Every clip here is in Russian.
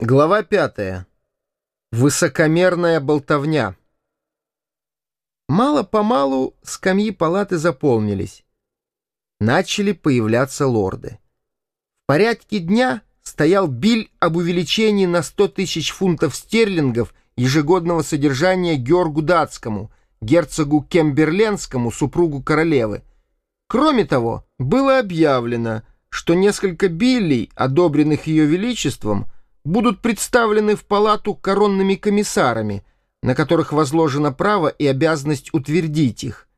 Глава пятая. Высокомерная болтовня. Мало-помалу скамьи палаты заполнились. Начали появляться лорды. В порядке дня стоял биль об увеличении на 100 тысяч фунтов стерлингов ежегодного содержания Георгу Датскому, герцогу Кемберленскому, супругу королевы. Кроме того, было объявлено, что несколько биллей, одобренных ее величеством, будут представлены в палату коронными комиссарами, на которых возложено право и обязанность утвердить их.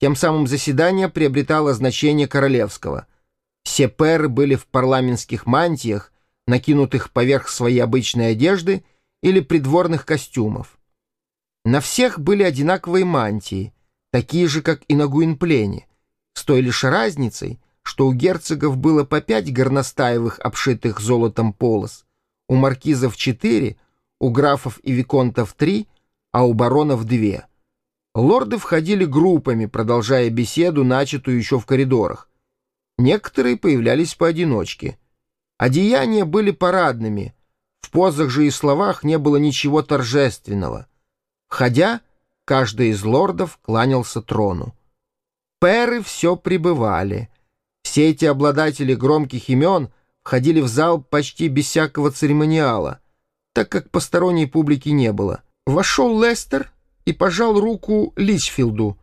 Тем самым заседание приобретало значение королевского. Все пэры были в парламентских мантиях, накинутых поверх своей обычной одежды или придворных костюмов. На всех были одинаковые мантии, такие же, как и на Гуинплене, с той лишь разницей, что у герцогов было по пять горностаевых, обшитых золотом полос, у маркизов четыре, у графов и виконтов три, а у баронов две. Лорды входили группами, продолжая беседу, начатую еще в коридорах. Некоторые появлялись поодиночке. Одеяния были парадными, в позах же и словах не было ничего торжественного. Входя, каждый из лордов кланялся трону. Перы все пребывали. Все эти обладатели громких имен — входили в зал почти без всякого церемониала, так как посторонней публики не было. Вошел Лестер и пожал руку Личфилду.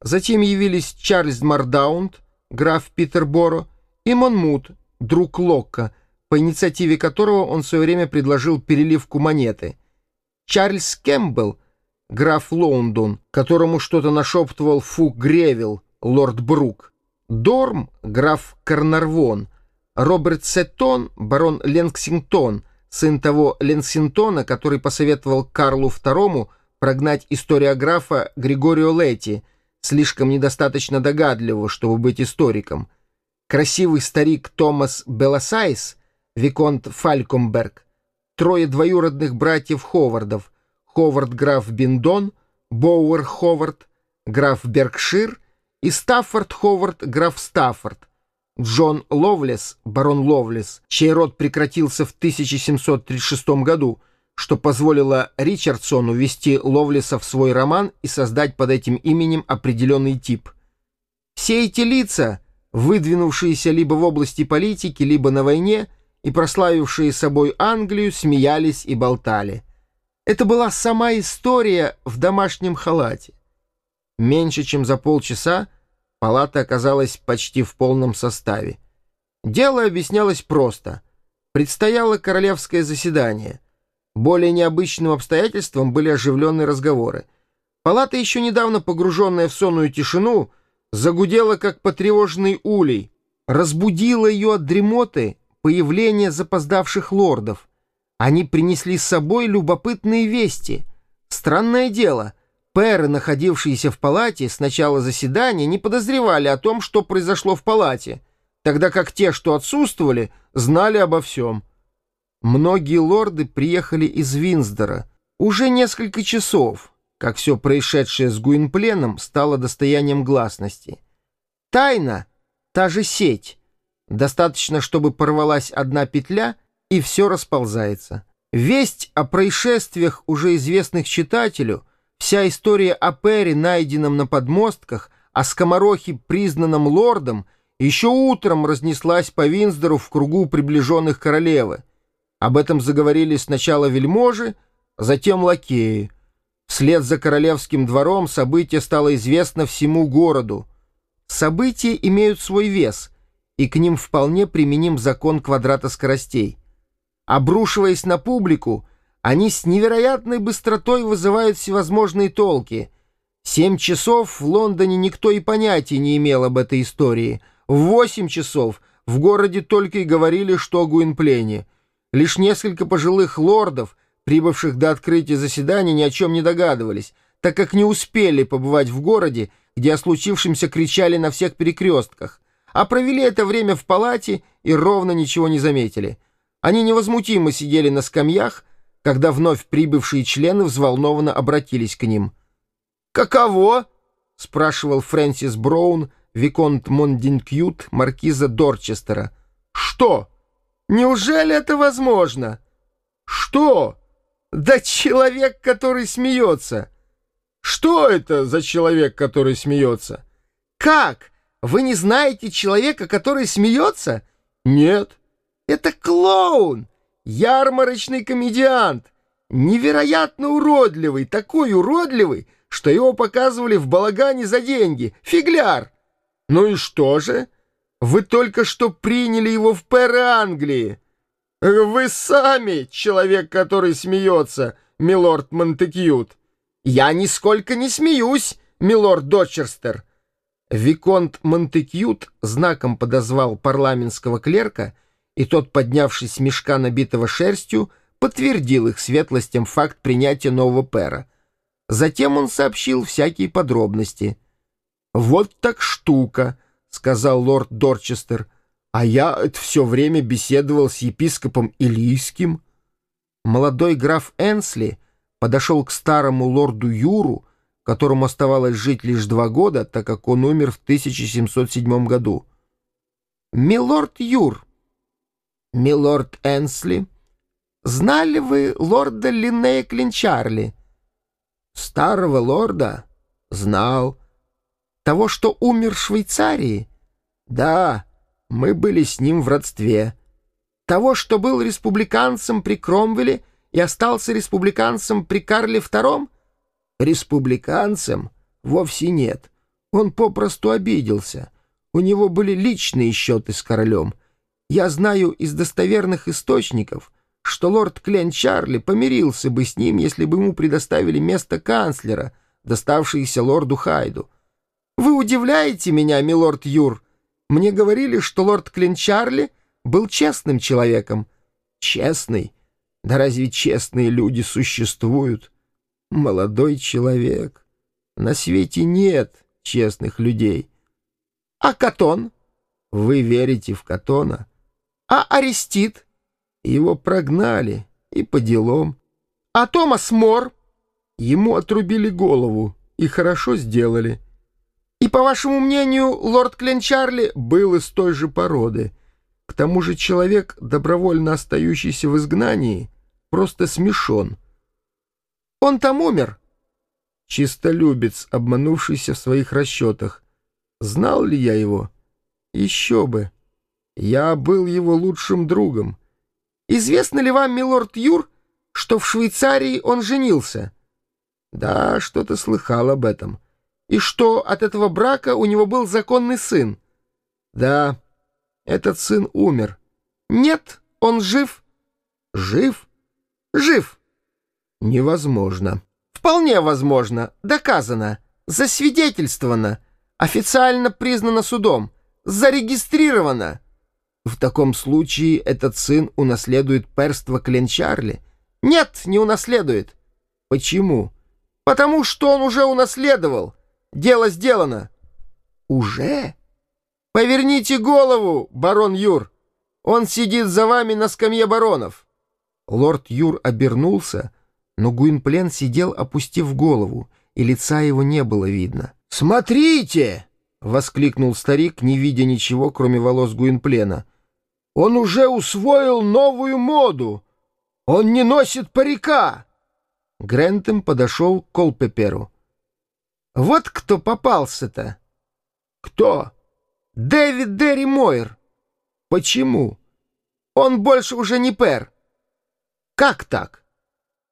Затем явились Чарльз Мардаунд, граф Питерборо, и Монмут, друг Локка, по инициативе которого он в свое время предложил переливку монеты. Чарльз Кэмпбелл, граф Лоудон, которому что-то нашептывал Фук Гревилл, лорд Брук. Дорм, граф Карнарвон — Роберт Сеттон, барон Ленксингтон, сын того Лексингтона, который посоветовал Карлу II прогнать историографа Григорио Летти, слишком недостаточно догадливого, чтобы быть историком. Красивый старик Томас Беласайс, Виконт Фалькомберг, трое двоюродных братьев Ховардов, Ховард граф Биндон, Боуэр Ховард, граф Беркшир и Стаффорд Ховард, граф Стаффорд, Джон Ловлес, барон Ловлес, чей род прекратился в 1736 году, что позволило Ричардсону ввести Ловлеса в свой роман и создать под этим именем определенный тип. Все эти лица, выдвинувшиеся либо в области политики, либо на войне, и прославившие собой Англию, смеялись и болтали. Это была сама история в домашнем халате. Меньше чем за полчаса Палата оказалась почти в полном составе. Дело объяснялось просто. Предстояло королевское заседание. Более необычным обстоятельством были оживленные разговоры. Палата, еще недавно погруженная в сонную тишину, загудела, как потревоженный улей. Разбудила ее от дремоты появление запоздавших лордов. Они принесли с собой любопытные вести. Странное дело — Пэры, находившиеся в палате с начала заседания, не подозревали о том, что произошло в палате, тогда как те, что отсутствовали, знали обо всем. Многие лорды приехали из Винсдора. Уже несколько часов, как все происшедшее с Гуинпленом стало достоянием гласности. Тайна — та же сеть. Достаточно, чтобы порвалась одна петля, и все расползается. Весть о происшествиях, уже известных читателю — Вся история о Перри, найденном на подмостках, о скоморохе, признанном лордом, еще утром разнеслась по Винсдору в кругу приближенных королевы. Об этом заговорили сначала вельможи, затем лакеи. Вслед за королевским двором событие стало известно всему городу. События имеют свой вес, и к ним вполне применим закон квадрата скоростей. Обрушиваясь на публику, они с невероятной быстротой вызывают всевозможные толки. Семь часов в Лондоне никто и понятия не имел об этой истории. В восемь часов в городе только и говорили, что о Гуинплене. Лишь несколько пожилых лордов, прибывших до открытия заседания, ни о чем не догадывались, так как не успели побывать в городе, где о случившемся кричали на всех перекрестках, а провели это время в палате и ровно ничего не заметили. Они невозмутимо сидели на скамьях, когда вновь прибывшие члены взволнованно обратились к ним. «Каково?» — спрашивал Фрэнсис Браун, Виконт Мондинкьют, маркиза Дорчестера. «Что? Неужели это возможно?» Что? Да человек, который смеется. Что это за человек, который смеется? Как? Вы не знаете человека, который смеется? Нет. Это клоун, ярмарочный комедиант. Невероятно уродливый, такой уродливый, что его показывали в балагане за деньги. Фигляр. Ну и что же? Вы только что приняли его в пэр Англии. Вы сами человек, который смеется, милорд Монтекьют. Я нисколько не смеюсь, милорд Дочерстер. Виконт Монтекьют знаком подозвал парламентского клерка, и тот, поднявшись с мешка, набитого шерстью, подтвердил их светлостям факт принятия нового пера. Затем он сообщил всякие подробности. «Вот так штука», — сказал лорд Дорчестер, — а я это все время беседовал с епископом Илийским. Молодой граф Энсли подошел к старому лорду Юру, которому оставалось жить лишь два года, так как он умер в 1707 году. «Милорд Юр, милорд Энсли, знали вы лорда Линнея Клинчарли?» «Старого лорда? Знал. Того, что умер в Швейцарии?» «Да». Мы были с ним в родстве. Того, что был республиканцем при Кромвеле и остался республиканцем при Карле II? Республиканцем? Вовсе нет. Он попросту обиделся. У него были личные счеты с королем. Я знаю из достоверных источников, что лорд Клен Чарли помирился бы с ним, если бы ему предоставили место канцлера, доставшееся лорду Хайду. Вы удивляете меня, милорд Юр, — мне говорили, что лорд Клинчарли был честным человеком. Честный? Да разве честные люди существуют? Молодой человек. На свете нет честных людей. А Катон? Вы верите в Катона? А Арестит? Его прогнали и по делам. А Томас Мор? Ему отрубили голову и хорошо сделали. И, по вашему мнению, лорд Кленчарли был из той же породы. К тому же человек, добровольно остающийся в изгнании, просто смешон. Он там умер. Чистолюбец, обманувшийся в своих расчетах. Знал ли я его? Еще бы. Я был его лучшим другом. Известно ли вам, милорд Юр, что в Швейцарии он женился? Да, что-то слыхал об этом. — и что от этого брака у него был законный сын. Да, этот сын умер. Нет, он жив. Жив? Жив. Невозможно. Вполне возможно. Доказано. Засвидетельствовано. Официально признано судом. Зарегистрировано. В таком случае этот сын унаследует перство Кленчарли? Нет, не унаследует. Почему? Потому что он уже унаследовал. Дело сделано. Уже? Поверните голову, барон Юр. Он сидит за вами на скамье баронов. Лорд Юр обернулся, но Гуинплен сидел, опустив голову, и лица его не было видно. «Смотрите!» — воскликнул старик, не видя ничего, кроме волос Гуинплена. «Он уже усвоил новую моду! Он не носит парика!» Грентем подошел к Колпеперу. Вот кто попался-то. Кто? Дэвид Дерри Мойер. Почему? Он больше уже не пэр. Как так?